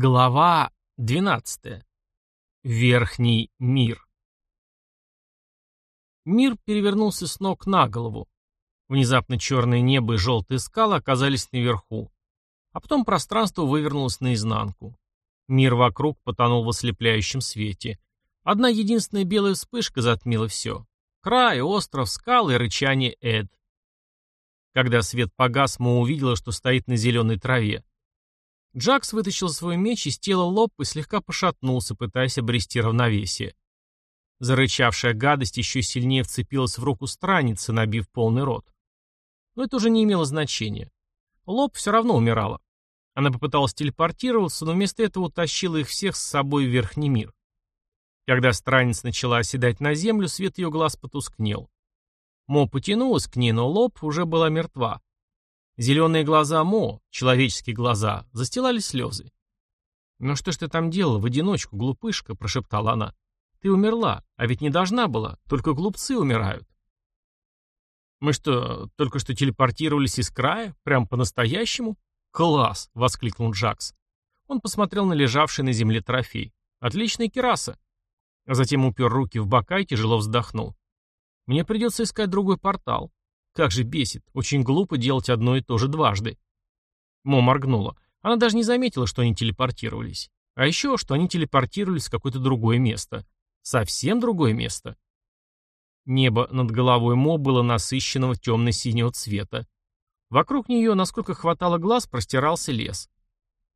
Глава 12. Верхний мир. Мир перевернулся с ног на голову. Внезапно черное небо и желтые скалы оказались наверху. А потом пространство вывернулось наизнанку. Мир вокруг потонул в ослепляющем свете. Одна единственная белая вспышка затмила все. Край, остров, скалы и рычание Эд. Когда свет погас, Мо увидела, что стоит на зеленой траве. Джакс вытащил свой меч из тела лоб и слегка пошатнулся, пытаясь обрести равновесие. Зарычавшая гадость еще сильнее вцепилась в руку страницы, набив полный рот. Но это уже не имело значения. Лоб все равно умирала. Она попыталась телепортироваться, но вместо этого утащила их всех с собой в верхний мир. Когда страница начала оседать на землю, свет ее глаз потускнел. Мо потянулась к ней, но лоб уже была мертва. Зеленые глаза Мо, человеческие глаза, застилали слезы. «Ну что ж ты там делала в одиночку, глупышка?» – прошептала она. «Ты умерла, а ведь не должна была, только глупцы умирают». «Мы что, только что телепортировались из края? Прям по-настоящему?» «Класс!» — воскликнул Джакс. Он посмотрел на лежавший на земле трофей. «Отличная кераса!» А затем упер руки в бока и тяжело вздохнул. «Мне придется искать другой портал. Как же бесит. Очень глупо делать одно и то же дважды. Мо моргнула. Она даже не заметила, что они телепортировались. А еще, что они телепортировались в какое-то другое место. Совсем другое место. Небо над головой Мо было насыщенного темно-синего цвета. Вокруг нее, насколько хватало глаз, простирался лес.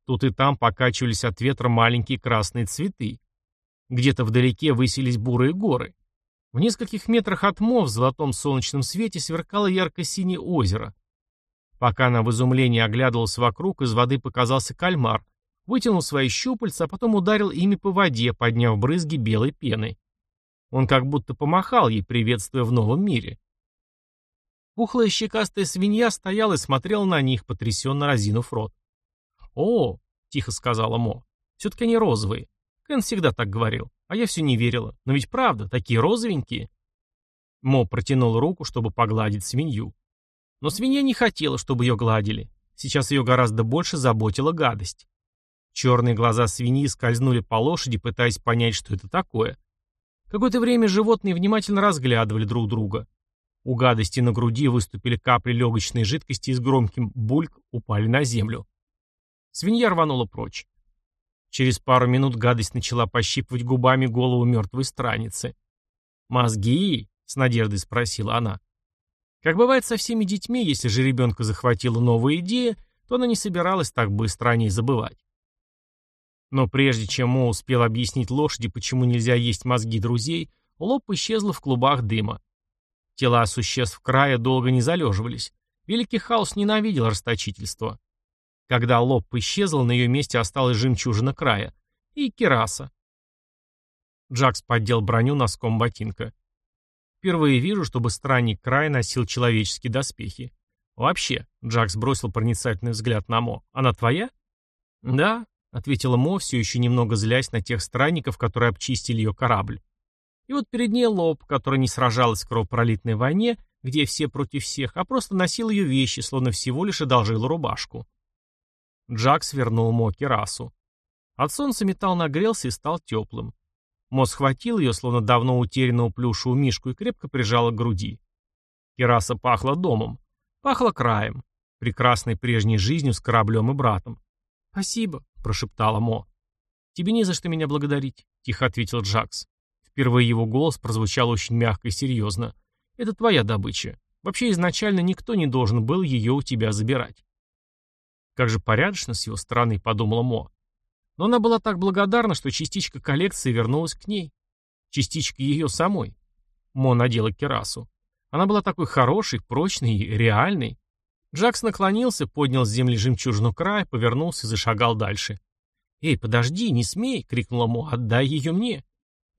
Тут и там покачивались от ветра маленькие красные цветы. Где-то вдалеке высились бурые горы. В нескольких метрах от Мо в золотом солнечном свете сверкало ярко-синее озеро. Пока она в изумлении оглядывалась вокруг, из воды показался кальмар, вытянул свои щупальца, а потом ударил ими по воде, подняв брызги белой пеной. Он как будто помахал ей, приветствуя в новом мире. Пухлая щекастая свинья стояла и смотрела на них, потрясенно разинув рот. «О!» — тихо сказала Мо. «Все-таки они розовые. Кен всегда так говорил. А я все не верила. Но ведь правда, такие розовенькие. Мо протянул руку, чтобы погладить свинью. Но свинья не хотела, чтобы ее гладили. Сейчас ее гораздо больше заботила гадость. Черные глаза свиньи скользнули по лошади, пытаясь понять, что это такое. Какое-то время животные внимательно разглядывали друг друга. У гадости на груди выступили капли легочной жидкости и с громким бульк упали на землю. Свинья рванула прочь. Через пару минут гадость начала пощипывать губами голову мертвой страницы. «Мозги?» — с надеждой спросила она. Как бывает со всеми детьми, если же ребенка захватила новая идея, то она не собиралась так быстро о ней забывать. Но прежде чем Мо успел объяснить лошади, почему нельзя есть мозги друзей, лоб исчезла в клубах дыма. Тела существ края долго не залеживались. Великий хаос ненавидел расточительство. Когда лоб исчезла, на ее месте осталась жемчужина края. И кераса. Джакс поддел броню носком ботинка. Впервые вижу, чтобы странник края носил человеческие доспехи. Вообще, Джакс бросил проницательный взгляд на Мо. Она твоя? Да, ответила Мо, все еще немного злясь на тех странников, которые обчистили ее корабль. И вот перед ней лоб, который не сражалась в кровопролитной войне, где все против всех, а просто носил ее вещи, словно всего лишь одолжил рубашку. Джак свернул Мо керасу. От солнца металл нагрелся и стал теплым. Мо схватил ее, словно давно утерянного плюшевую мишку, и крепко прижала к груди. Кераса пахла домом. Пахла краем. Прекрасной прежней жизнью с кораблем и братом. «Спасибо», — прошептала Мо. «Тебе не за что меня благодарить», — тихо ответил Джакс. Впервые его голос прозвучал очень мягко и серьезно. «Это твоя добыча. Вообще изначально никто не должен был ее у тебя забирать». Как же порядочно с его стороны, подумала Мо. Но она была так благодарна, что частичка коллекции вернулась к ней. Частичка ее самой. Мо надела керасу. Она была такой хорошей, прочной и реальной. Джакс наклонился, поднял с земли жемчужину края, повернулся и зашагал дальше. «Эй, подожди, не смей!» — крикнула Мо. «Отдай ее мне!»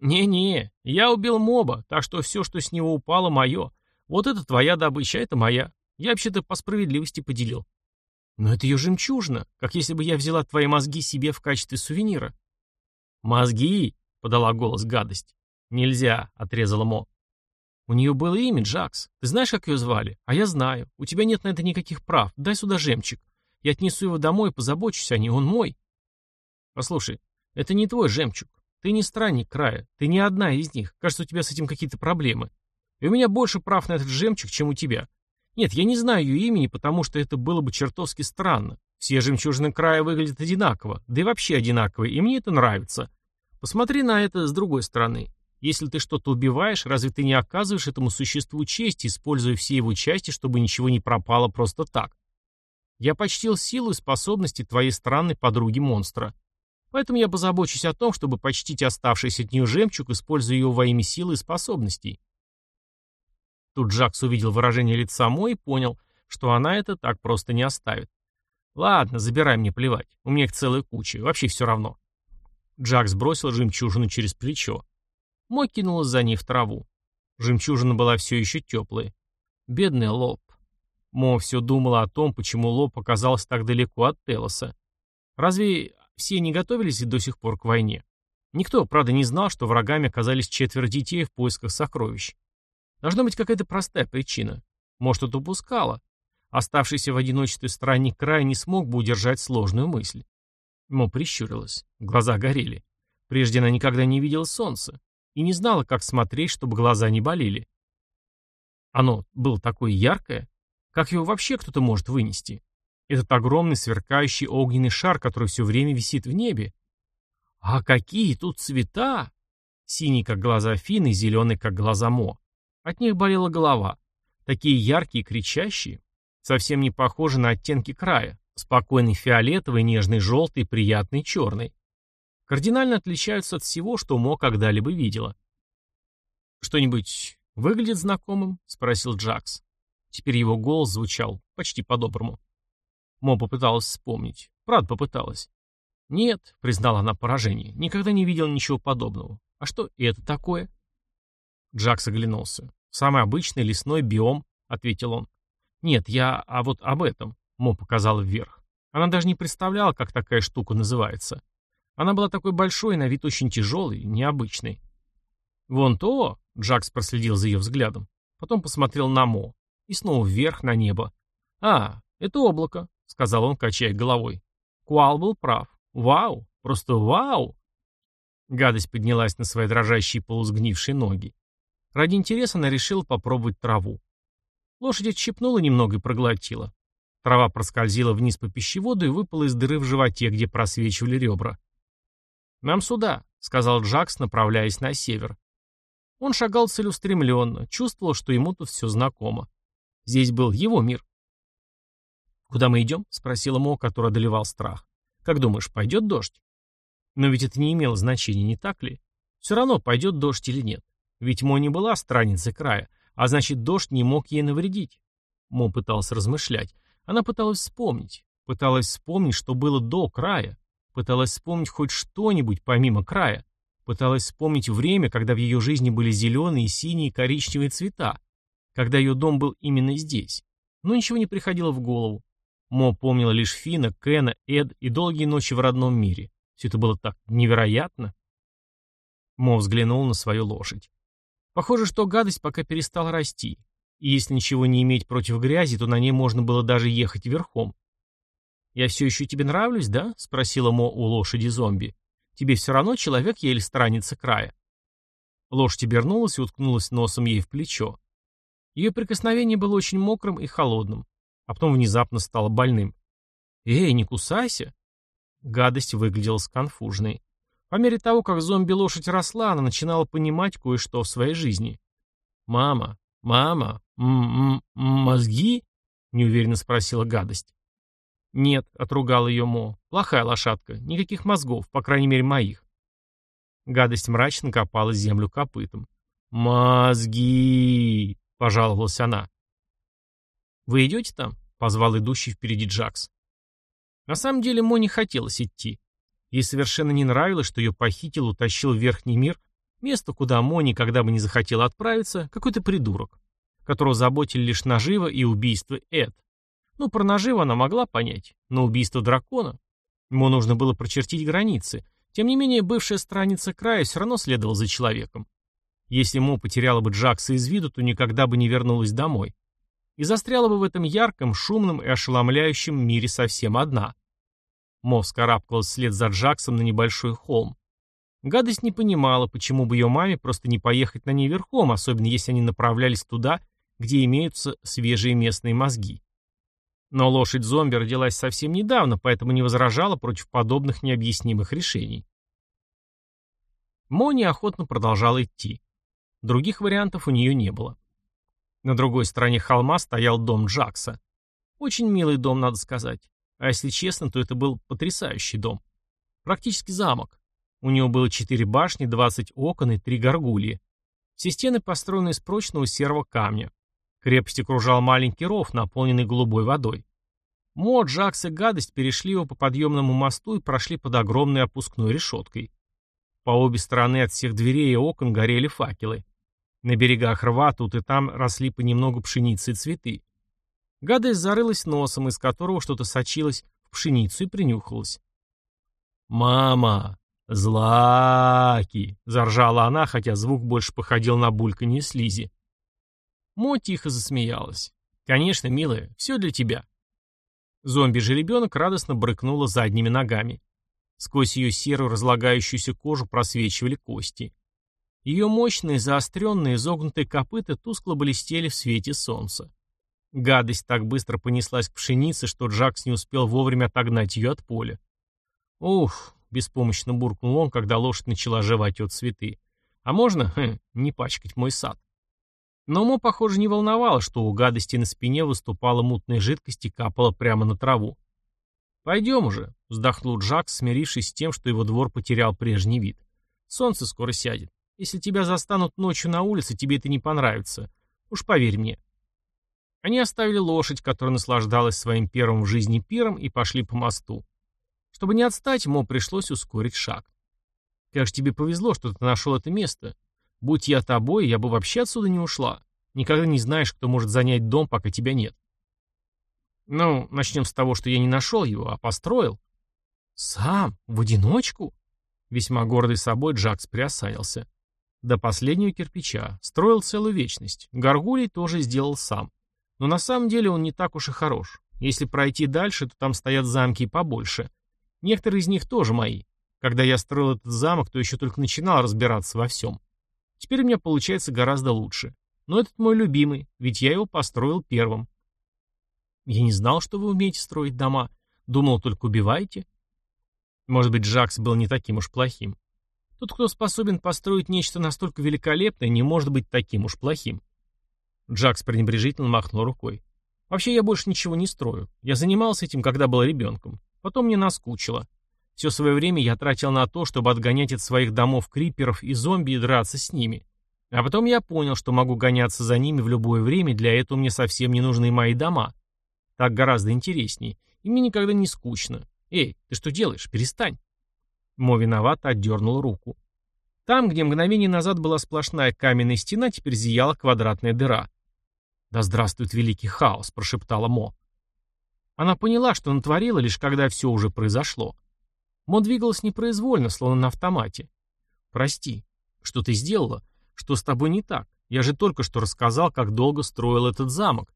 «Не-не, я убил моба, так что все, что с него упало, мое. Вот это твоя добыча, это моя. Я вообще-то по справедливости поделил». Но это ее жемчужина, как если бы я взяла твои мозги себе в качестве сувенира. Мозги, подала голос гадость. Нельзя, отрезала Мо. У нее было имя Джакс. Ты знаешь, как ее звали? А я знаю. У тебя нет на это никаких прав. Дай сюда жемчуг. Я отнесу его домой и позабочусь о ней. Он мой. Послушай, это не твой жемчуг. Ты не странник края. Ты не одна из них. Кажется, у тебя с этим какие-то проблемы. И у меня больше прав на этот жемчуг, чем у тебя. Нет, я не знаю ее имени, потому что это было бы чертовски странно. Все жемчужины края выглядят одинаково, да и вообще одинаковые, и мне это нравится. Посмотри на это с другой стороны. Если ты что-то убиваешь, разве ты не оказываешь этому существу честь, используя все его части, чтобы ничего не пропало просто так? Я почтил силу и способности твоей странной подруги-монстра. Поэтому я позабочусь о том, чтобы почтить оставшийся от нее жемчуг, используя его во имя силы и способностей. Тут Джакс увидел выражение лица Мо и понял, что она это так просто не оставит. «Ладно, забирай, мне плевать. У меня их целая куча. Вообще все равно». Джакс бросил жемчужину через плечо. Мо кинулась за ней в траву. Жемчужина была все еще теплая. Бедный лоб. Мо все думала о том, почему лоб оказался так далеко от Телоса. Разве все не готовились до сих пор к войне? Никто, правда, не знал, что врагами оказались четверо детей в поисках сокровищ. Должна быть какая-то простая причина. Может, это упускала. Оставшийся в одиночестве странник края не смог бы удержать сложную мысль. Мо прищурилась. Глаза горели. Прежде она никогда не видела солнца и не знала, как смотреть, чтобы глаза не болели. Оно было такое яркое. Как его вообще кто-то может вынести? Этот огромный сверкающий огненный шар, который все время висит в небе. А какие тут цвета! Синий, как глаза Фины, зеленый, как глаза Мо. От них болела голова. Такие яркие кричащие. Совсем не похожи на оттенки края. Спокойный фиолетовый, нежный желтый, приятный черный. Кардинально отличаются от всего, что Мо когда-либо видела. «Что-нибудь выглядит знакомым?» — спросил Джакс. Теперь его голос звучал почти по-доброму. Мо попыталась вспомнить. Правда попыталась. «Нет», — признала она поражение, — «никогда не видел ничего подобного. А что это такое?» Джакс оглянулся. «Самый обычный лесной биом», — ответил он. «Нет, я... А вот об этом», — Мо показала вверх. Она даже не представляла, как такая штука называется. Она была такой большой, на вид очень тяжелой, необычной. «Вон то», — Джакс проследил за ее взглядом. Потом посмотрел на Мо. И снова вверх, на небо. «А, это облако», — сказал он, качая головой. Куал был прав. «Вау! Просто вау!» Гадость поднялась на свои дрожащие полусгнившие ноги. Ради интереса она решила попробовать траву. Лошадь отщипнула немного и проглотила. Трава проскользила вниз по пищеводу и выпала из дыры в животе, где просвечивали ребра. «Нам сюда», — сказал Джакс, направляясь на север. Он шагал целеустремленно, чувствовал, что ему тут все знакомо. Здесь был его мир. «Куда мы идем?» — спросила Мо, который одолевал страх. «Как думаешь, пойдет дождь?» Но ведь это не имело значения, не так ли? Все равно, пойдет дождь или нет. Ведь Мо не была страницей края, а значит, дождь не мог ей навредить. Мо пытался размышлять. Она пыталась вспомнить. Пыталась вспомнить, что было до края. Пыталась вспомнить хоть что-нибудь помимо края. Пыталась вспомнить время, когда в ее жизни были зеленые, синие и коричневые цвета. Когда ее дом был именно здесь. Но ничего не приходило в голову. Мо помнила лишь Фина, Кена, Эд и долгие ночи в родном мире. Все это было так невероятно. Мо взглянул на свою лошадь. Похоже, что гадость пока перестала расти. И если ничего не иметь против грязи, то на ней можно было даже ехать верхом. «Я все еще тебе нравлюсь, да?» — спросила Мо у лошади зомби. «Тебе все равно человек еле странится края». Лошадь обернулась и уткнулась носом ей в плечо. Ее прикосновение было очень мокрым и холодным, а потом внезапно стало больным. «Эй, не кусайся!» Гадость выглядела сконфужной. По мере того, как зомби-лошадь росла, она начинала понимать кое-что в своей жизни. «Мама, мама, м -м -м мозги?» — неуверенно спросила гадость. «Нет», — отругал ее Мо, — «плохая лошадка, никаких мозгов, по крайней мере, моих». Гадость мрачно копала землю копытом. «Мозги!» — пожаловалась она. «Вы идете там?» — позвал идущий впереди Джакс. На самом деле Мо не хотелось идти. Ей совершенно не нравилось, что ее похитил, утащил в верхний мир, место, куда Мо никогда бы не захотела отправиться, какой-то придурок, которого заботили лишь наживо и убийство Эд. Ну, про наживо она могла понять, но убийство дракона... Ему нужно было прочертить границы. Тем не менее, бывшая страница края все равно следовала за человеком. Если Мо потеряла бы Джакса из виду, то никогда бы не вернулась домой. И застряла бы в этом ярком, шумном и ошеломляющем мире совсем одна. Мо вскарабкалась вслед за Джаксом на небольшой холм. Гадость не понимала, почему бы ее маме просто не поехать на ней верхом, особенно если они направлялись туда, где имеются свежие местные мозги. Но лошадь-зомби родилась совсем недавно, поэтому не возражала против подобных необъяснимых решений. Мо неохотно продолжала идти. Других вариантов у нее не было. На другой стороне холма стоял дом Джакса. Очень милый дом, надо сказать. А если честно, то это был потрясающий дом. Практически замок. У него было четыре башни, 20 окон и три горгульи. Все стены построены из прочного серого камня. Крепость окружал маленький ров, наполненный голубой водой. Мо, Джакс и Гадость перешли его по подъемному мосту и прошли под огромной опускной решеткой. По обе стороны от всех дверей и окон горели факелы. На берегах рва тут и там росли понемногу пшеницы и цветы. Гадость зарылась носом, из которого что-то сочилось в пшеницу и принюхалась. «Мама!» «Злаки!» — заржала она, хотя звук больше походил на бульканье слизи. Мо тихо засмеялась. «Конечно, милая, все для тебя». Зомби-жеребенок радостно брыкнула задними ногами. Сквозь ее серую разлагающуюся кожу просвечивали кости. Ее мощные, заостренные, изогнутые копыта тускло блестели в свете солнца. Гадость так быстро понеслась к пшенице, что Джакс не успел вовремя отогнать ее от поля. «Ух, беспомощно буркнул он, когда лошадь начала жевать от цветы. «А можно, хм, не пачкать мой сад?» Но Мо, похоже, не волновало, что у гадости на спине выступала мутная жидкость и капала прямо на траву. «Пойдем уже», — вздохнул Джакс, смирившись с тем, что его двор потерял прежний вид. «Солнце скоро сядет. Если тебя застанут ночью на улице, тебе это не понравится. Уж поверь мне». Они оставили лошадь, которая наслаждалась своим первым в жизни пиром, и пошли по мосту. Чтобы не отстать, Мо пришлось ускорить шаг. «Как же тебе повезло, что ты нашел это место. Будь я тобой, я бы вообще отсюда не ушла. Никогда не знаешь, кто может занять дом, пока тебя нет». «Ну, начнем с того, что я не нашел его, а построил». «Сам? В одиночку?» Весьма гордый собой Джакс приосанился. До последнего кирпича. Строил целую вечность. Гаргулей тоже сделал сам. Но на самом деле он не так уж и хорош. Если пройти дальше, то там стоят замки побольше. Некоторые из них тоже мои. Когда я строил этот замок, то еще только начинал разбираться во всем. Теперь у меня получается гораздо лучше. Но этот мой любимый, ведь я его построил первым. Я не знал, что вы умеете строить дома. Думал, только убиваете. Может быть, Джакс был не таким уж плохим. Тот, кто способен построить нечто настолько великолепное, не может быть таким уж плохим. Джакс пренебрежительно махнул рукой. Вообще я больше ничего не строю. Я занимался этим, когда был ребенком. Потом мне наскучило. Все свое время я тратил на то, чтобы отгонять от своих домов криперов и зомби и драться с ними. А потом я понял, что могу гоняться за ними в любое время, для этого мне совсем не нужны мои дома. Так гораздо интереснее. И мне никогда не скучно. Эй, ты что делаешь? Перестань. Мо виновато отдернул руку. Там, где мгновение назад была сплошная каменная стена, теперь зияла квадратная дыра. «Да здравствует великий хаос!» — прошептала Мо. Она поняла, что натворила, лишь когда все уже произошло. Мо двигалась непроизвольно, словно на автомате. «Прости. Что ты сделала? Что с тобой не так? Я же только что рассказал, как долго строил этот замок.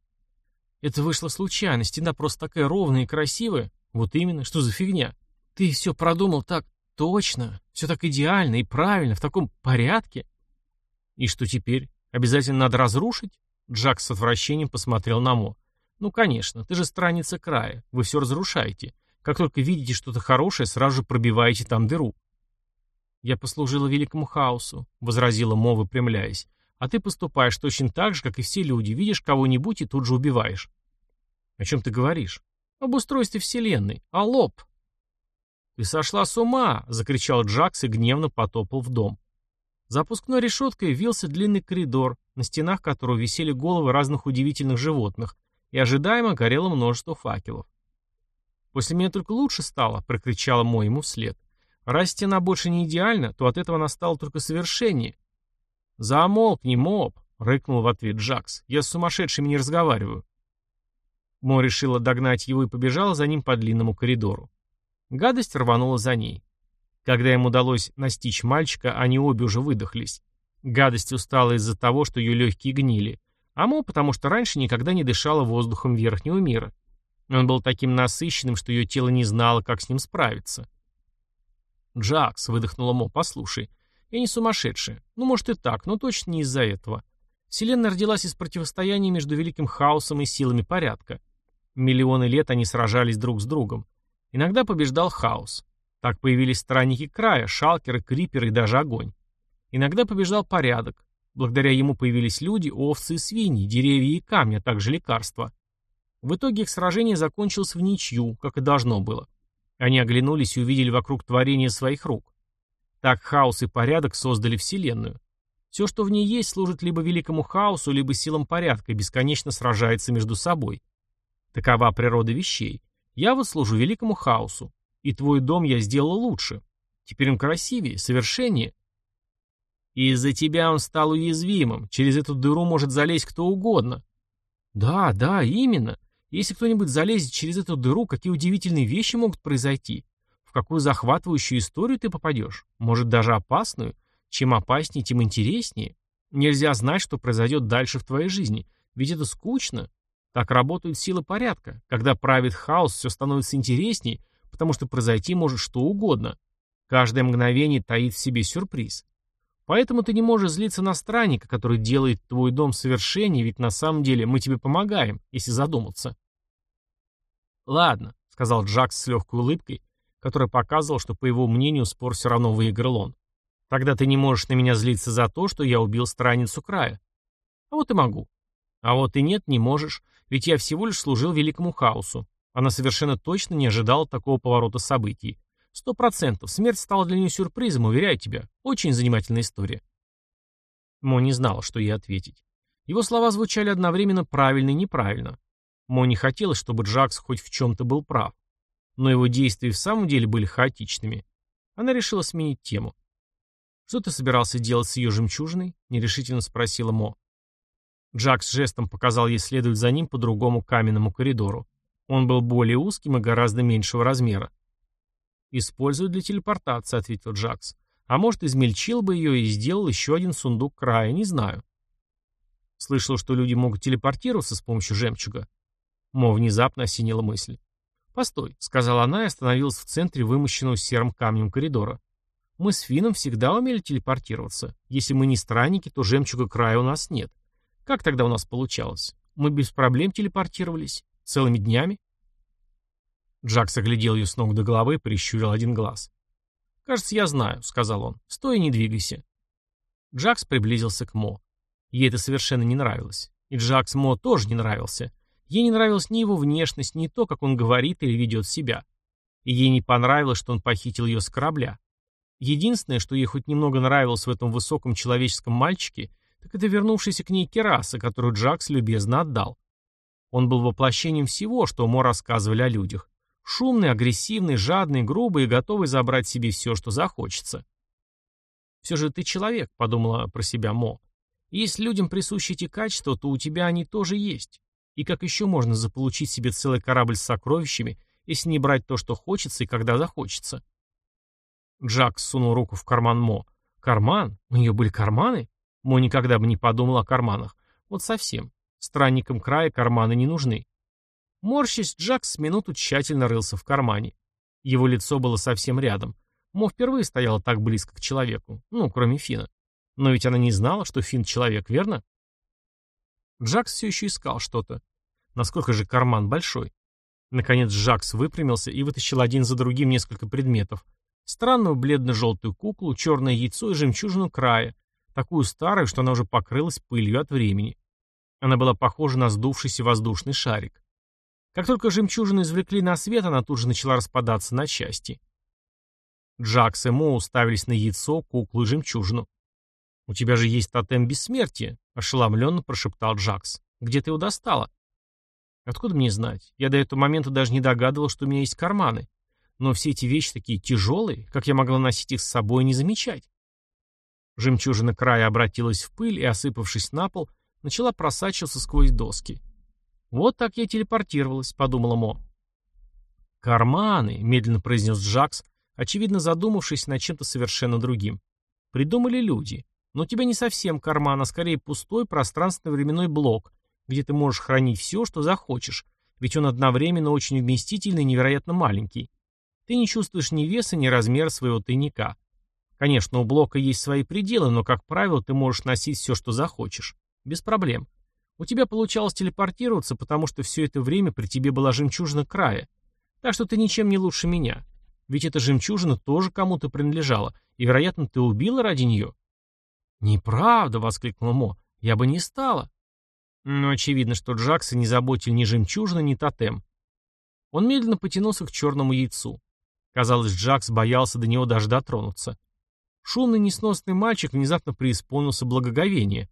Это вышло случайно, стена просто такая ровная и красивая. Вот именно, что за фигня? Ты все продумал так точно, все так идеально и правильно, в таком порядке. И что теперь? Обязательно надо разрушить? Джак с отвращением посмотрел на Мо. Ну, конечно, ты же страница края, вы все разрушаете. Как только видите что-то хорошее, сразу же пробиваете там дыру. Я послужила великому хаосу, возразила Мо, выпрямляясь. А ты поступаешь точно так же, как и все люди. Видишь кого-нибудь и тут же убиваешь. О чем ты говоришь? Об устройстве вселенной. А лоб? Ты сошла с ума, закричал Джакс и гневно потопал в дом. За опускной решеткой вился длинный коридор, на стенах которого висели головы разных удивительных животных, и ожидаемо горело множество факелов. «После меня только лучше стало», — прокричала Мо ему вслед. «Раз стена больше не идеальна, то от этого она стала только совершеннее». «Замолкни, моб!» — рыкнул в ответ Джакс. «Я с сумасшедшими не разговариваю». Мо решила догнать его и побежала за ним по длинному коридору. Гадость рванула за ней. Когда им удалось настичь мальчика, они обе уже выдохлись. Гадость устала из-за того, что ее легкие гнили, а Мо потому что раньше никогда не дышала воздухом верхнего мира. Он был таким насыщенным, что ее тело не знало, как с ним справиться. «Джакс», — выдохнула Мо, — «послушай, я не сумасшедшая. Ну, может и так, но точно не из-за этого. Вселенная родилась из противостояния между великим хаосом и силами порядка. Миллионы лет они сражались друг с другом. Иногда побеждал хаос. Так появились странники края, шалкеры, криперы и даже огонь. Иногда побеждал порядок. Благодаря ему появились люди, овцы и свиньи, деревья и камни, а также лекарства. В итоге их сражение закончилось в ничью, как и должно было. Они оглянулись и увидели вокруг творения своих рук. Так хаос и порядок создали Вселенную. Все, что в ней есть, служит либо великому хаосу, либо силам порядка и бесконечно сражается между собой. Такова природа вещей. Я вот служу великому хаосу. И твой дом я сделал лучше. Теперь он красивее, совершеннее. И из-за тебя он стал уязвимым. Через эту дыру может залезть кто угодно. Да, да, именно. Если кто-нибудь залезет через эту дыру, какие удивительные вещи могут произойти. В какую захватывающую историю ты попадешь? Может, даже опасную? Чем опаснее, тем интереснее. Нельзя знать, что произойдет дальше в твоей жизни. Ведь это скучно. Так работают силы порядка. Когда правит хаос, все становится интереснее, потому что произойти может что угодно. Каждое мгновение таит в себе сюрприз. Поэтому ты не можешь злиться на странника, который делает твой дом совершеннее, ведь на самом деле мы тебе помогаем, если задуматься. «Ладно», — сказал Джакс с легкой улыбкой, которая показывала, что, по его мнению, спор все равно выиграл он. «Тогда ты не можешь на меня злиться за то, что я убил страницу края». «А вот и могу». «А вот и нет, не можешь, ведь я всего лишь служил великому хаосу. Она совершенно точно не ожидала такого поворота событий. Сто процентов. Смерть стала для нее сюрпризом, уверяю тебя. Очень занимательная история. Мо не знала, что ей ответить. Его слова звучали одновременно правильно и неправильно. Мо не хотелось, чтобы Джакс хоть в чем-то был прав. Но его действия в самом деле были хаотичными. Она решила сменить тему. «Что ты собирался делать с ее жемчужиной?» — нерешительно спросила Мо. Джакс жестом показал ей следовать за ним по другому каменному коридору. Он был более узким и гораздо меньшего размера. «Использую для телепортации», — ответил Джакс. «А может, измельчил бы ее и сделал еще один сундук края, не знаю». Слышал, что люди могут телепортироваться с помощью жемчуга. Мо внезапно осенила мысль. «Постой», — сказала она и остановилась в центре вымощенного серым камнем коридора. «Мы с Фином всегда умели телепортироваться. Если мы не странники, то жемчуга края у нас нет. Как тогда у нас получалось? Мы без проблем телепортировались. Целыми днями?» Джакс оглядел ее с ног до головы прищурил один глаз. «Кажется, я знаю», — сказал он. «Стой и не двигайся». Джакс приблизился к Мо. Ей это совершенно не нравилось. И Джакс Мо тоже не нравился. Ей не нравилась ни его внешность, ни то, как он говорит или ведет себя. И ей не понравилось, что он похитил ее с корабля. Единственное, что ей хоть немного нравилось в этом высоком человеческом мальчике, так это вернувшийся к ней кераса, которую Джакс любезно отдал. Он был воплощением всего, что Мо рассказывали о людях. Шумный, агрессивный, жадный, грубый и готовый забрать себе все, что захочется. «Все же ты человек», — подумала про себя Мо. «Если людям присущи эти качества, то у тебя они тоже есть. И как еще можно заполучить себе целый корабль с сокровищами, если не брать то, что хочется и когда захочется?» Джак сунул руку в карман Мо. «Карман? У нее были карманы?» Мо никогда бы не подумал о карманах. Вот совсем. Странникам края карманы не нужны. Морщись, Джакс с минуту тщательно рылся в кармане. Его лицо было совсем рядом. Мо впервые стояла так близко к человеку. Ну, кроме Фина. Но ведь она не знала, что Фин человек, верно? Джакс все еще искал что-то. Насколько же карман большой? Наконец Джакс выпрямился и вытащил один за другим несколько предметов. Странную бледно-желтую куклу, черное яйцо и жемчужину края, такую старую, что она уже покрылась пылью от времени. Она была похожа на сдувшийся воздушный шарик. Как только жемчужину извлекли на свет, она тут же начала распадаться на части. Джакс и Мо уставились на яйцо, куклу и жемчужину. «У тебя же есть тотем бессмертия», — ошеломленно прошептал Джакс. «Где ты его достала?» «Откуда мне знать? Я до этого момента даже не догадывал, что у меня есть карманы. Но все эти вещи такие тяжелые, как я могла носить их с собой и не замечать?» Жемчужина края обратилась в пыль и, осыпавшись на пол, начала просачиваться сквозь доски. «Вот так я телепортировалась», — подумала Мо. «Карманы», — медленно произнес Джакс, очевидно задумавшись над чем-то совершенно другим. «Придумали люди. Но у тебя не совсем карман, а скорее пустой пространственно-временной блок, где ты можешь хранить все, что захочешь. ведь он одновременно очень вместительный и невероятно маленький. Ты не чувствуешь ни веса, ни размера своего тайника. Конечно, у блока есть свои пределы, но, как правило, ты можешь носить все, что захочешь. Без проблем. У тебя получалось телепортироваться, потому что все это время при тебе была жемчужина края. Так что ты ничем не лучше меня. Ведь эта жемчужина тоже кому-то принадлежала, и, вероятно, ты убила ради нее. «Неправда!» — воскликнула Мо. «Я бы не стала». Но очевидно, что Джакса не заботил ни жемчужина, ни тотем. Он медленно потянулся к черному яйцу. Казалось, Джакс боялся до него даже дотронуться. Шумный несносный мальчик внезапно преисполнился благоговения.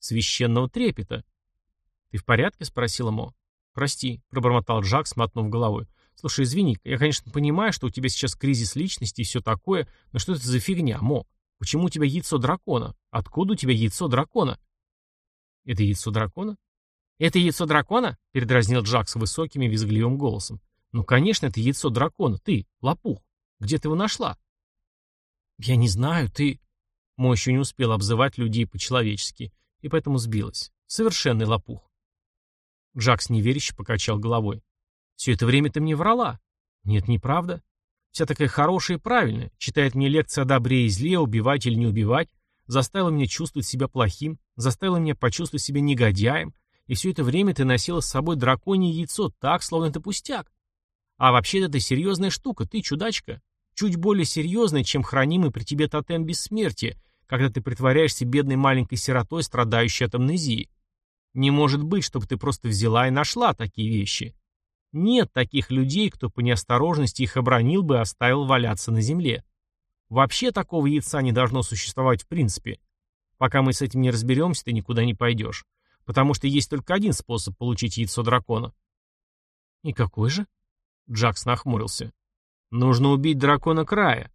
Священного трепета. «Ты в порядке?» — спросила Мо. «Прости», — пробормотал Джакс, мотнув головой. «Слушай, извини, я, конечно, понимаю, что у тебя сейчас кризис личности и все такое, но что это за фигня, Мо? Почему у тебя яйцо дракона? Откуда у тебя яйцо дракона?» «Это яйцо дракона?» «Это яйцо дракона?» — передразнил Джакс высоким и визгливым голосом. «Ну, конечно, это яйцо дракона. Ты, лопух. Где ты его нашла?» «Я не знаю, ты...» Мо еще не успел обзывать людей по-человечески, и поэтому сбилась. Совершенный лопух. Джакс неверяще покачал головой. «Все это время ты мне врала». «Нет, неправда. Вся такая хорошая и правильная. Читает мне лекции о добре и зле, убивать или не убивать, заставила меня чувствовать себя плохим, заставила меня почувствовать себя негодяем, и все это время ты носила с собой драконье яйцо так, словно это пустяк. А вообще-то ты серьезная штука, ты чудачка. Чуть более серьезная, чем хранимый при тебе тотем бессмертия, когда ты притворяешься бедной маленькой сиротой, страдающей от амнезии. Не может быть, чтобы ты просто взяла и нашла такие вещи. Нет таких людей, кто по неосторожности их обронил бы и оставил валяться на земле. Вообще такого яйца не должно существовать в принципе. Пока мы с этим не разберемся, ты никуда не пойдешь. Потому что есть только один способ получить яйцо дракона. И какой же? Джакс нахмурился. Нужно убить дракона края.